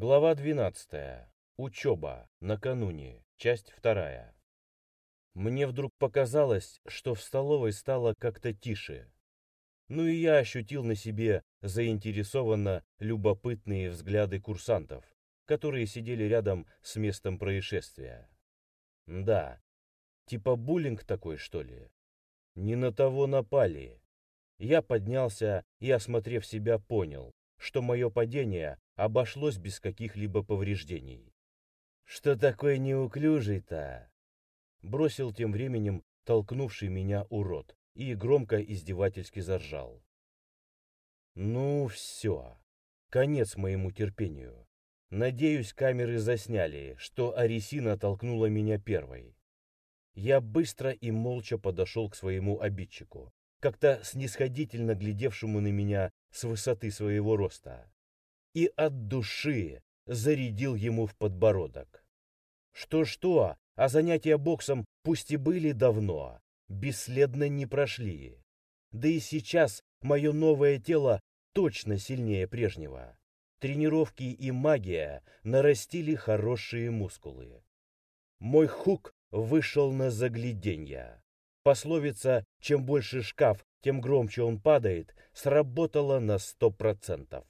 Глава 12. Учеба. Накануне. Часть вторая. Мне вдруг показалось, что в столовой стало как-то тише. Ну и я ощутил на себе заинтересованно любопытные взгляды курсантов, которые сидели рядом с местом происшествия. Да, типа буллинг такой, что ли? Не на того напали. Я поднялся и, осмотрев себя, понял, что мое падение обошлось без каких-либо повреждений. «Что такой неуклюжий-то?» Бросил тем временем толкнувший меня урод и громко издевательски заржал. «Ну все, конец моему терпению. Надеюсь, камеры засняли, что Арисина толкнула меня первой. Я быстро и молча подошел к своему обидчику, как-то снисходительно глядевшему на меня с высоты своего роста и от души зарядил ему в подбородок. Что-что, а занятия боксом пусть и были давно, бесследно не прошли. Да и сейчас мое новое тело точно сильнее прежнего. Тренировки и магия нарастили хорошие мускулы. Мой хук вышел на загляденье. Пословица «чем больше шкаф, тем громче он падает» сработала на сто процентов.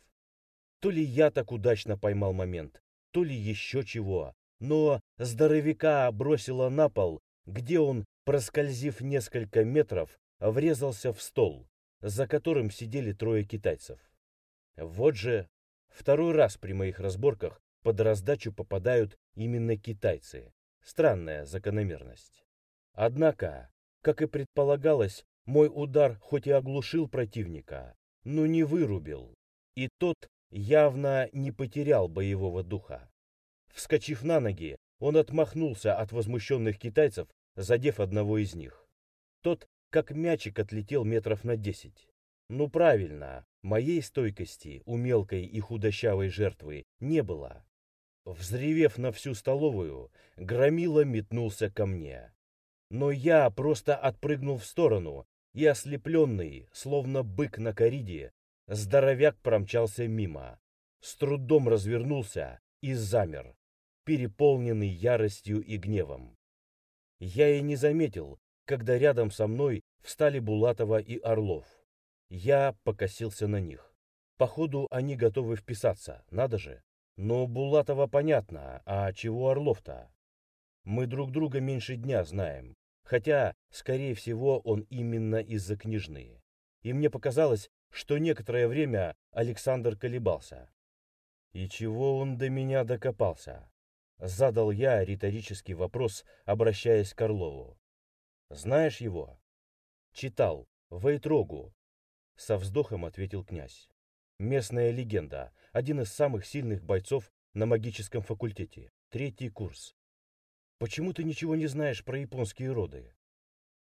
То ли я так удачно поймал момент, то ли еще чего. Но здоровяка бросило на пол, где он, проскользив несколько метров, врезался в стол, за которым сидели трое китайцев. Вот же, второй раз при моих разборках под раздачу попадают именно китайцы. Странная закономерность. Однако, как и предполагалось, мой удар хоть и оглушил противника, но не вырубил, и тот явно не потерял боевого духа. Вскочив на ноги, он отмахнулся от возмущенных китайцев, задев одного из них. Тот, как мячик, отлетел метров на десять. Ну правильно, моей стойкости у мелкой и худощавой жертвы не было. Взревев на всю столовую, Громила метнулся ко мне. Но я просто отпрыгнул в сторону, и ослепленный, словно бык на кориде, Здоровяк промчался мимо, с трудом развернулся и замер, переполненный яростью и гневом. Я и не заметил, когда рядом со мной встали Булатова и Орлов. Я покосился на них. Походу, они готовы вписаться, надо же. Но Булатова понятно, а чего Орлов-то? Мы друг друга меньше дня знаем, хотя, скорее всего, он именно из-за княжны. И мне показалось, что некоторое время Александр колебался. «И чего он до меня докопался?» Задал я риторический вопрос, обращаясь к Орлову. «Знаешь его?» «Читал. Вейтрогу». Со вздохом ответил князь. «Местная легенда. Один из самых сильных бойцов на магическом факультете. Третий курс. Почему ты ничего не знаешь про японские роды?»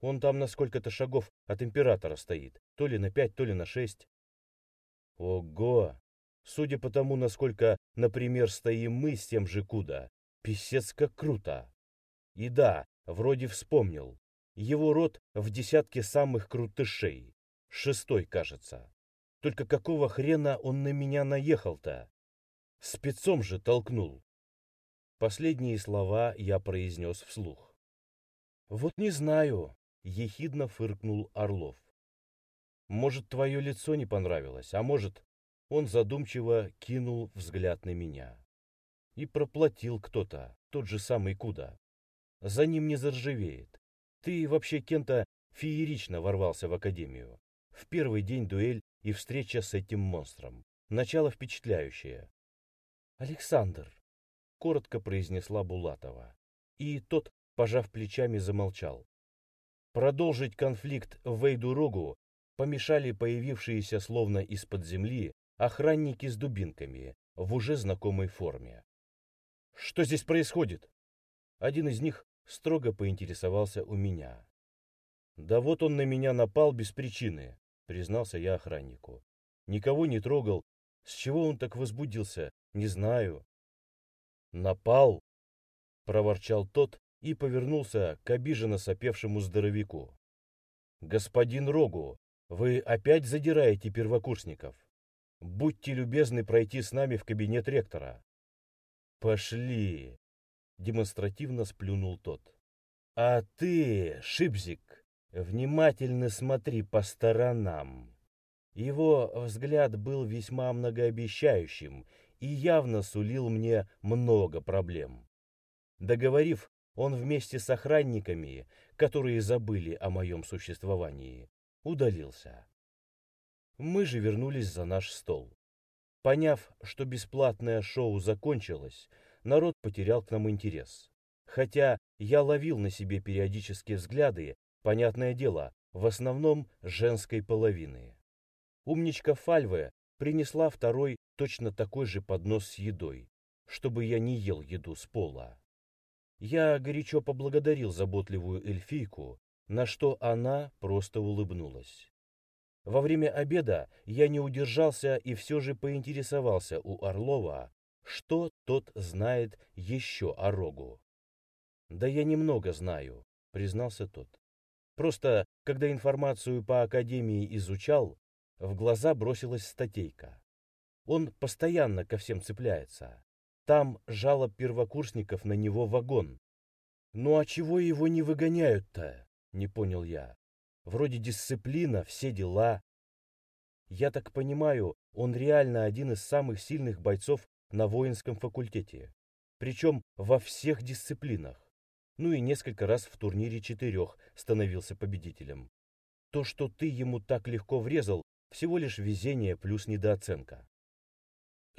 Он там на сколько-то шагов от императора стоит, то ли на пять, то ли на шесть. Ого! Судя по тому, насколько, например, стоим мы с тем же Куда, писец как круто. И да, вроде вспомнил. Его род в десятке самых крутышей. Шестой, кажется. Только какого хрена он на меня наехал-то? Спецом же толкнул. Последние слова я произнес вслух. Вот не знаю, — ехидно фыркнул Орлов. «Может, твое лицо не понравилось, а может...» Он задумчиво кинул взгляд на меня. И проплатил кто-то, тот же самый Куда. За ним не заржавеет. Ты вообще, Кента, феерично ворвался в академию. В первый день дуэль и встреча с этим монстром. Начало впечатляющее. «Александр», — коротко произнесла Булатова. И тот, пожав плечами, замолчал. Продолжить конфликт в Вейдурогу помешали появившиеся словно из-под земли охранники с дубинками в уже знакомой форме. «Что здесь происходит?» Один из них строго поинтересовался у меня. «Да вот он на меня напал без причины», — признался я охраннику. «Никого не трогал. С чего он так возбудился, не знаю». «Напал?» — проворчал тот, и повернулся к обиженно сопевшему здоровяку. «Господин Рогу, вы опять задираете первокурсников? Будьте любезны пройти с нами в кабинет ректора. Пошли, демонстративно сплюнул тот. А ты, Шипзик, внимательно смотри по сторонам. Его взгляд был весьма многообещающим и явно сулил мне много проблем. Договорив, он вместе с охранниками, которые забыли о моем существовании, удалился. Мы же вернулись за наш стол. Поняв, что бесплатное шоу закончилось, народ потерял к нам интерес. Хотя я ловил на себе периодические взгляды, понятное дело, в основном женской половины. Умничка Фальве принесла второй точно такой же поднос с едой, чтобы я не ел еду с пола. Я горячо поблагодарил заботливую эльфийку, на что она просто улыбнулась. Во время обеда я не удержался и все же поинтересовался у Орлова, что тот знает еще о Рогу. «Да я немного знаю», — признался тот. «Просто, когда информацию по Академии изучал, в глаза бросилась статейка. Он постоянно ко всем цепляется. Там жалоб первокурсников на него вагон. Ну а чего его не выгоняют-то? Не понял я. Вроде дисциплина, все дела. Я так понимаю, он реально один из самых сильных бойцов на воинском факультете. Причем во всех дисциплинах. Ну и несколько раз в турнире четырех становился победителем. То, что ты ему так легко врезал, всего лишь везение плюс недооценка.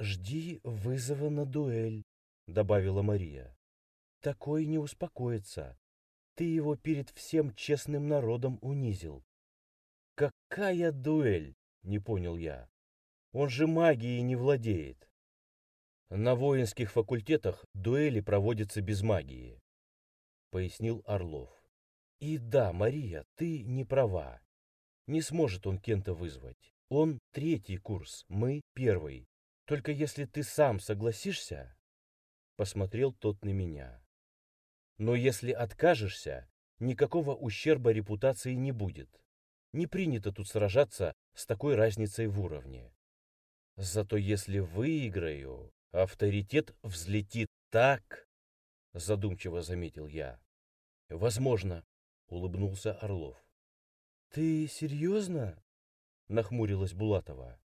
«Жди вызова на дуэль», — добавила Мария. «Такой не успокоится. Ты его перед всем честным народом унизил». «Какая дуэль?» — не понял я. «Он же магией не владеет». «На воинских факультетах дуэли проводятся без магии», — пояснил Орлов. «И да, Мария, ты не права. Не сможет он Кента вызвать. Он третий курс, мы первый. Только если ты сам согласишься, посмотрел тот на меня. Но если откажешься, никакого ущерба репутации не будет. Не принято тут сражаться с такой разницей в уровне. Зато если выиграю, авторитет взлетит так, задумчиво заметил я. Возможно, улыбнулся Орлов. Ты серьезно? Нахмурилась Булатова.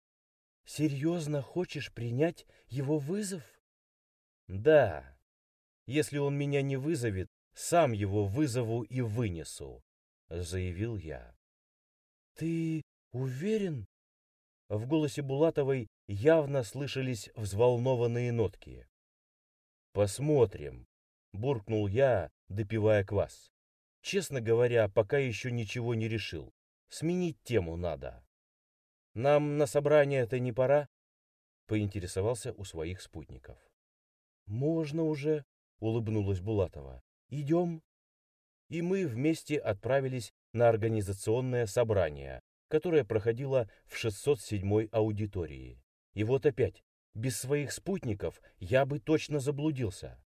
Серьезно хочешь принять его вызов? Да. Если он меня не вызовет, сам его вызову и вынесу, заявил я. Ты уверен? В голосе Булатовой явно слышались взволнованные нотки. Посмотрим, буркнул я, допивая квас. Честно говоря, пока еще ничего не решил. Сменить тему надо. Нам на собрание это не пора? Поинтересовался у своих спутников. Можно уже, улыбнулась Булатова. Идем. И мы вместе отправились на организационное собрание, которое проходило в 607 аудитории. И вот опять, без своих спутников я бы точно заблудился.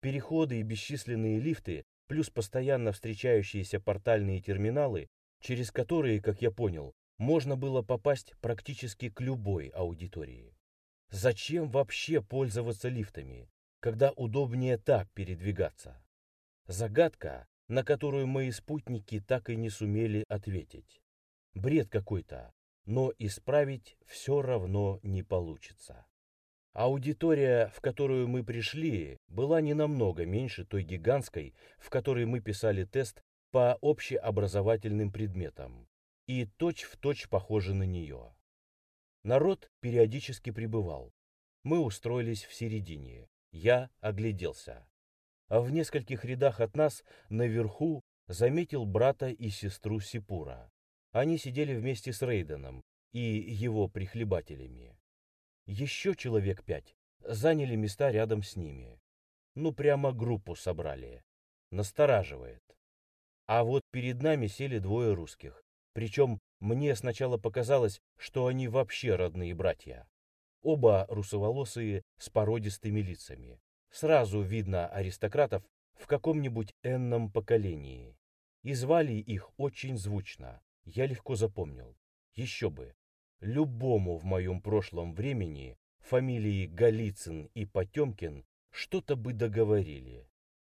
Переходы и бесчисленные лифты, плюс постоянно встречающиеся портальные терминалы, через которые, как я понял, можно было попасть практически к любой аудитории. Зачем вообще пользоваться лифтами, когда удобнее так передвигаться? Загадка, на которую мои спутники так и не сумели ответить. Бред какой-то, но исправить все равно не получится. Аудитория, в которую мы пришли, была не намного меньше той гигантской, в которой мы писали тест по общеобразовательным предметам и точь-в-точь точь похожи на нее. Народ периодически прибывал. Мы устроились в середине. Я огляделся. А в нескольких рядах от нас, наверху, заметил брата и сестру Сипура. Они сидели вместе с Рейденом и его прихлебателями. Еще человек пять заняли места рядом с ними. Ну, прямо группу собрали. Настораживает. А вот перед нами сели двое русских. Причем мне сначала показалось, что они вообще родные братья. Оба русоволосые с породистыми лицами. Сразу видно аристократов в каком-нибудь энном поколении. И звали их очень звучно. Я легко запомнил. Еще бы. Любому в моем прошлом времени фамилии Голицын и Потемкин что-то бы договорили.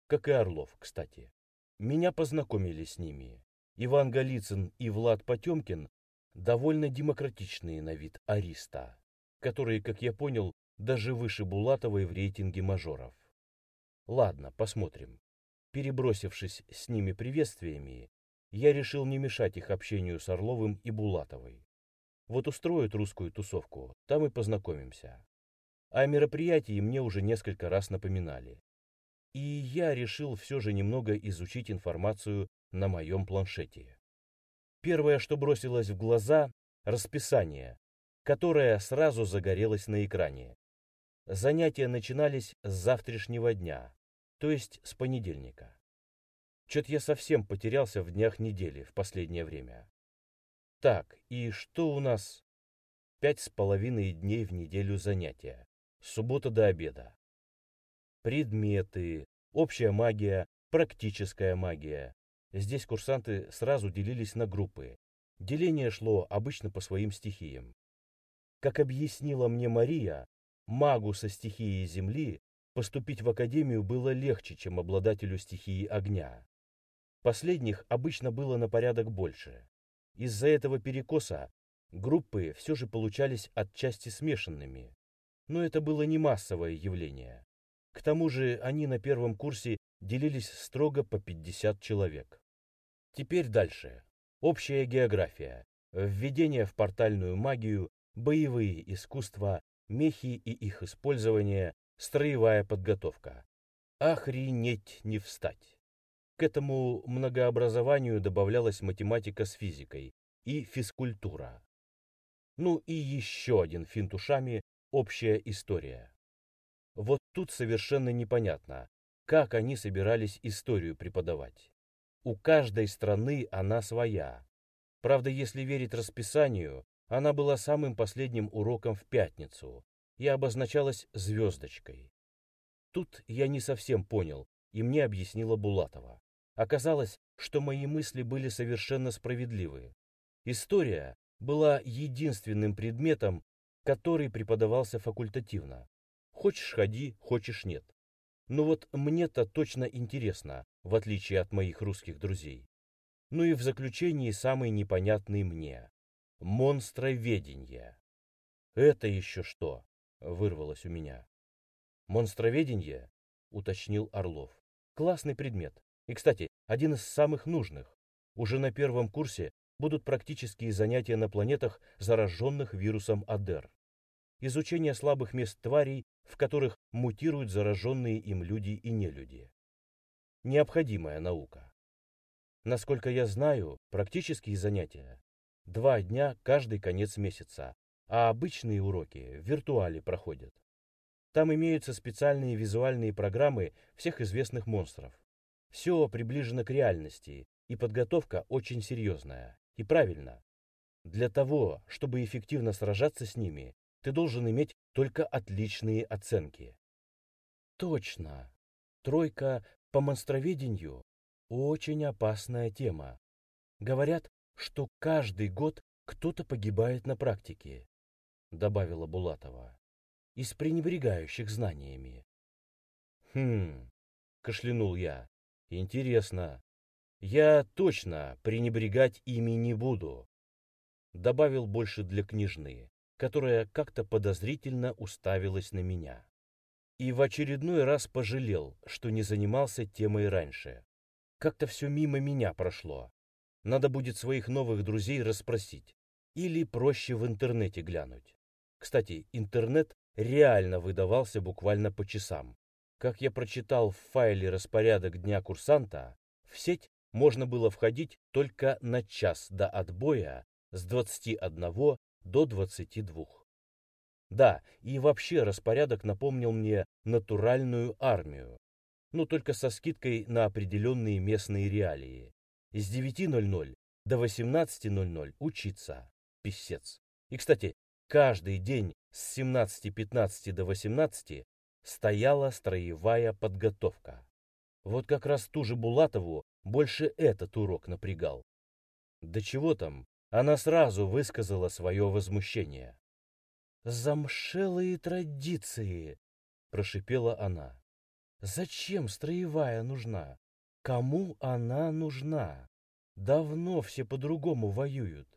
Как и Орлов, кстати. Меня познакомили с ними. Иван Голицын и Влад Потемкин довольно демократичные на вид ариста, которые, как я понял, даже выше Булатовой в рейтинге мажоров. Ладно, посмотрим. Перебросившись с ними приветствиями, я решил не мешать их общению с Орловым и Булатовой. Вот устроят русскую тусовку, там и познакомимся. О мероприятии мне уже несколько раз напоминали. И я решил все же немного изучить информацию на моем планшете. Первое, что бросилось в глаза – расписание, которое сразу загорелось на экране. Занятия начинались с завтрашнего дня, то есть с понедельника. Чё-то я совсем потерялся в днях недели в последнее время. Так, и что у нас? Пять с половиной дней в неделю занятия. Суббота до обеда. Предметы, общая магия, практическая магия. Здесь курсанты сразу делились на группы. Деление шло обычно по своим стихиям. Как объяснила мне Мария, магу со стихией земли поступить в академию было легче, чем обладателю стихии огня. Последних обычно было на порядок больше. Из-за этого перекоса группы все же получались отчасти смешанными. Но это было не массовое явление. К тому же они на первом курсе делились строго по 50 человек. Теперь дальше. Общая география, введение в портальную магию, боевые искусства, мехи и их использование, строевая подготовка. Охренеть не встать. К этому многообразованию добавлялась математика с физикой и физкультура. Ну и еще один финт ушами – общая история. Вот тут совершенно непонятно, как они собирались историю преподавать. У каждой страны она своя. Правда, если верить расписанию, она была самым последним уроком в пятницу и обозначалась звездочкой. Тут я не совсем понял, и мне объяснила Булатова. Оказалось, что мои мысли были совершенно справедливы. История была единственным предметом, который преподавался факультативно. Хочешь ходи, хочешь нет. Но вот мне-то точно интересно, в отличие от моих русских друзей. Ну и в заключении самый непонятный мне. Монстроведение. Это еще что? Вырвалось у меня. Монстроведение? Уточнил Орлов. Классный предмет. И, кстати, один из самых нужных. Уже на первом курсе будут практические занятия на планетах, зараженных вирусом АДЕР. Изучение слабых мест тварей, в которых мутируют зараженные им люди и нелюди. Необходимая наука. Насколько я знаю, практические занятия два дня каждый конец месяца, а обычные уроки в виртуале проходят. Там имеются специальные визуальные программы всех известных монстров. Все приближено к реальности, и подготовка очень серьезная. И правильно. Для того, чтобы эффективно сражаться с ними, ты должен иметь только отличные оценки. Точно. Тройка по монстроведению – очень опасная тема. Говорят, что каждый год кто-то погибает на практике, добавила Булатова, из пренебрегающих знаниями. Хм, кашлянул я. Интересно. Я точно пренебрегать ими не буду. Добавил больше для княжны, которая как-то подозрительно уставилась на меня. И в очередной раз пожалел, что не занимался темой раньше. Как-то все мимо меня прошло. Надо будет своих новых друзей расспросить. Или проще в интернете глянуть. Кстати, интернет реально выдавался буквально по часам. Как я прочитал в файле распорядок дня курсанта, в сеть можно было входить только на час до отбоя с 21 до 22. Да, и вообще распорядок напомнил мне натуральную армию, но только со скидкой на определенные местные реалии. С 9.00 до 18.00 учиться, писец. И, кстати, каждый день с 17.15 до 18 стояла строевая подготовка. Вот как раз ту же Булатову больше этот урок напрягал. Да чего там, она сразу высказала свое возмущение. «Замшелые традиции!» – прошипела она. Зачем строевая нужна? Кому она нужна? Давно все по-другому воюют.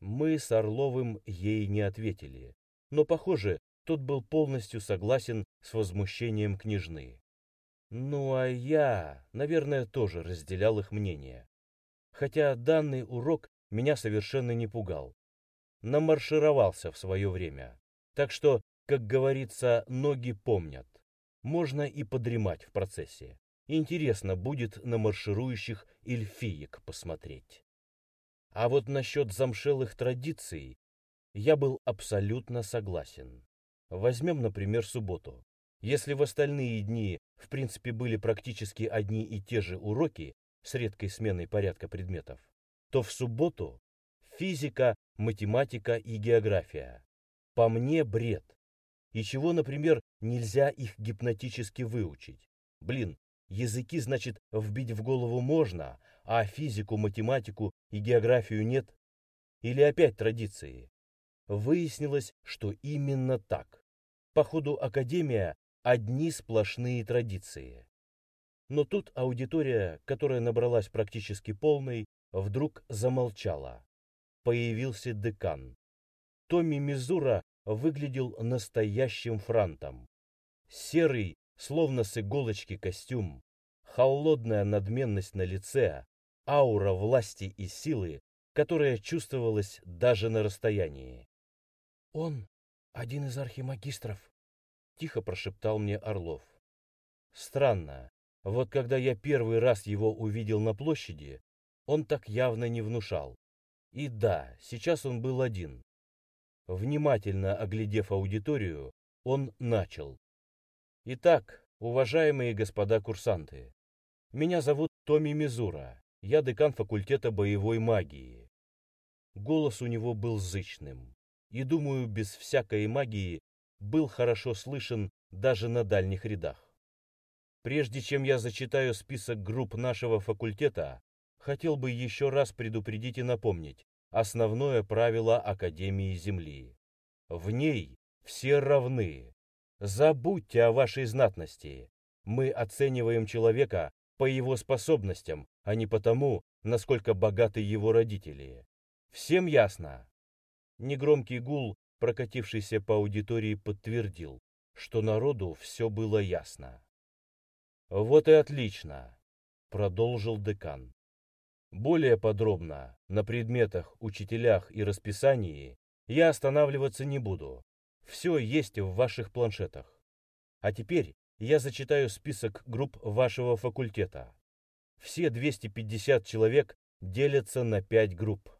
Мы с Орловым ей не ответили, но, похоже, тот был полностью согласен с возмущением княжны. Ну а я, наверное, тоже разделял их мнение. Хотя данный урок меня совершенно не пугал. Намаршировался в свое время. Так что, как говорится, ноги помнят. Можно и подремать в процессе. Интересно будет на марширующих эльфиек посмотреть. А вот насчет замшелых традиций я был абсолютно согласен. Возьмем, например, субботу. Если в остальные дни, в принципе, были практически одни и те же уроки с редкой сменой порядка предметов, то в субботу физика, математика и география. По мне бред. И чего, например, нельзя их гипнотически выучить? Блин, языки, значит, вбить в голову можно, а физику, математику и географию нет? Или опять традиции? Выяснилось, что именно так. Походу, Академия – одни сплошные традиции. Но тут аудитория, которая набралась практически полной, вдруг замолчала. Появился декан. Томми Мизура выглядел настоящим франтом. Серый, словно с иголочки костюм, холодная надменность на лице, аура власти и силы, которая чувствовалась даже на расстоянии. «Он один из архимагистров», — тихо прошептал мне Орлов. Странно, вот когда я первый раз его увидел на площади, он так явно не внушал. И да, сейчас он был один. Внимательно оглядев аудиторию, он начал. Итак, уважаемые господа курсанты, меня зовут Томми Мизура, я декан факультета боевой магии. Голос у него был зычным, и, думаю, без всякой магии был хорошо слышен даже на дальних рядах. Прежде чем я зачитаю список групп нашего факультета, хотел бы еще раз предупредить и напомнить основное правило Академии Земли. В ней все равны. Забудьте о вашей знатности. Мы оцениваем человека по его способностям, а не потому, насколько богаты его родители. Всем ясно? Негромкий гул, прокатившийся по аудитории, подтвердил, что народу все было ясно. Вот и отлично, продолжил декан. Более подробно на предметах, учителях и расписании я останавливаться не буду. Все есть в ваших планшетах. А теперь я зачитаю список групп вашего факультета. Все 250 человек делятся на 5 групп.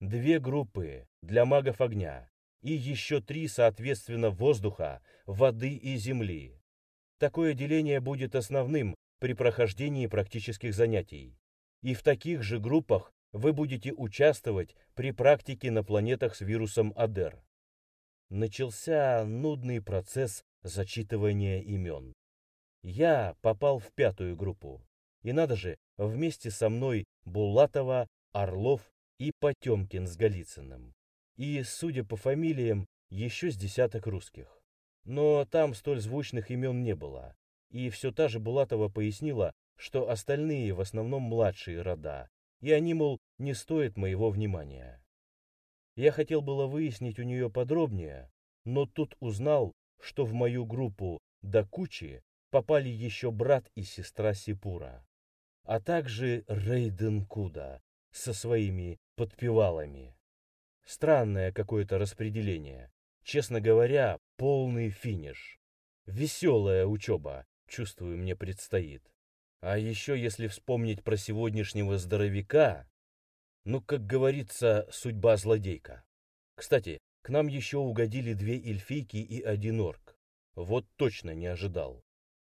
Две группы для магов огня и еще три, соответственно, воздуха, воды и земли. Такое деление будет основным при прохождении практических занятий. И в таких же группах вы будете участвовать при практике на планетах с вирусом Адер. Начался нудный процесс зачитывания имен. Я попал в пятую группу. И надо же, вместе со мной Булатова, Орлов и Потемкин с Голицыным. И, судя по фамилиям, еще с десяток русских. Но там столь звучных имен не было. И все та же Булатова пояснила, что остальные в основном младшие рода, и они, мол, не стоят моего внимания. Я хотел было выяснить у нее подробнее, но тут узнал, что в мою группу до кучи попали еще брат и сестра Сипура а также Рейден Куда со своими подпевалами. Странное какое-то распределение. Честно говоря, полный финиш. Веселая учеба, чувствую, мне предстоит. А еще если вспомнить про сегодняшнего здоровяка, ну, как говорится, судьба злодейка. Кстати, к нам еще угодили две эльфийки и один орк. Вот точно не ожидал.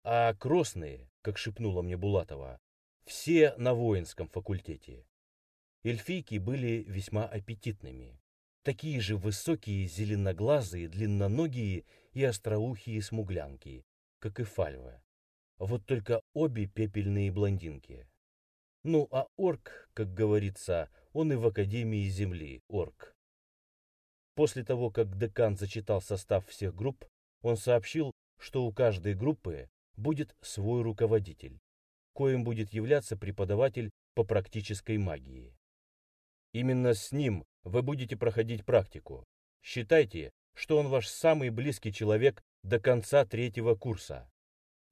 А кросные, как шепнула мне Булатова, все на воинском факультете. Эльфийки были весьма аппетитными. Такие же высокие, зеленоглазые, длинноногие и остроухие смуглянки, как и Фальва. Вот только обе пепельные блондинки. Ну, а орк, как говорится, он и в Академии Земли орк. После того, как декан зачитал состав всех групп, он сообщил, что у каждой группы будет свой руководитель, коим будет являться преподаватель по практической магии. Именно с ним вы будете проходить практику. Считайте, что он ваш самый близкий человек до конца третьего курса.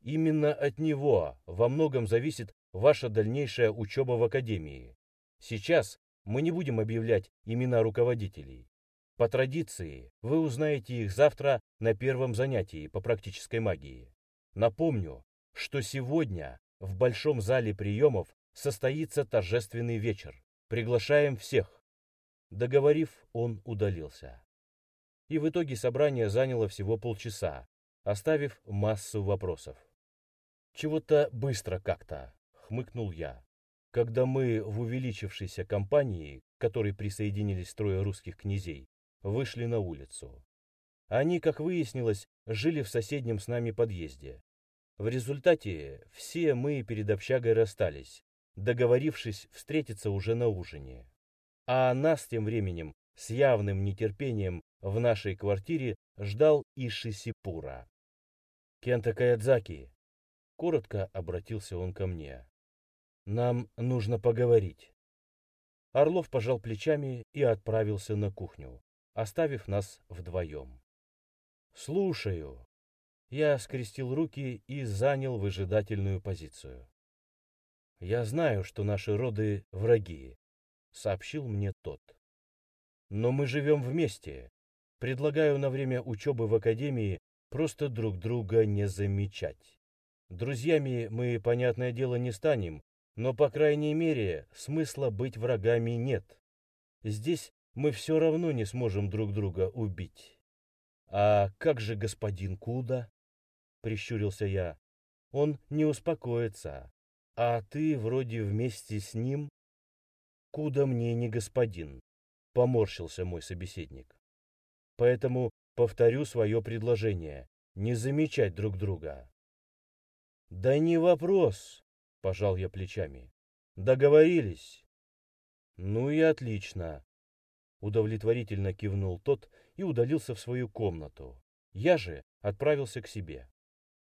Именно от него во многом зависит ваша дальнейшая учеба в академии. Сейчас мы не будем объявлять имена руководителей. По традиции, вы узнаете их завтра на первом занятии по практической магии. Напомню, что сегодня в Большом зале приемов состоится торжественный вечер. Приглашаем всех. Договорив, он удалился. И в итоге собрание заняло всего полчаса, оставив массу вопросов. «Чего-то быстро как-то», — хмыкнул я. Когда мы в увеличившейся компании, к которой присоединились трое русских князей, вышли на улицу. Они, как выяснилось, жили в соседнем с нами подъезде. В результате все мы перед общагой расстались, договорившись встретиться уже на ужине. А нас тем временем с явным нетерпением в нашей квартире ждал Иши Сипура. «Кента Каядзаки», — коротко обратился он ко мне, — «нам нужно поговорить». Орлов пожал плечами и отправился на кухню оставив нас вдвоем. «Слушаю». Я скрестил руки и занял выжидательную позицию. «Я знаю, что наши роды враги», — сообщил мне тот. «Но мы живем вместе. Предлагаю на время учебы в академии просто друг друга не замечать. Друзьями мы, понятное дело, не станем, но, по крайней мере, смысла быть врагами нет. Здесь мы все равно не сможем друг друга убить. А как же господин Куда? Прищурился я. Он не успокоится. А ты вроде вместе с ним? Куда мне не господин? Поморщился мой собеседник. Поэтому повторю свое предложение. Не замечать друг друга. Да не вопрос, пожал я плечами. Договорились. Ну и отлично. Удовлетворительно кивнул тот и удалился в свою комнату. Я же отправился к себе.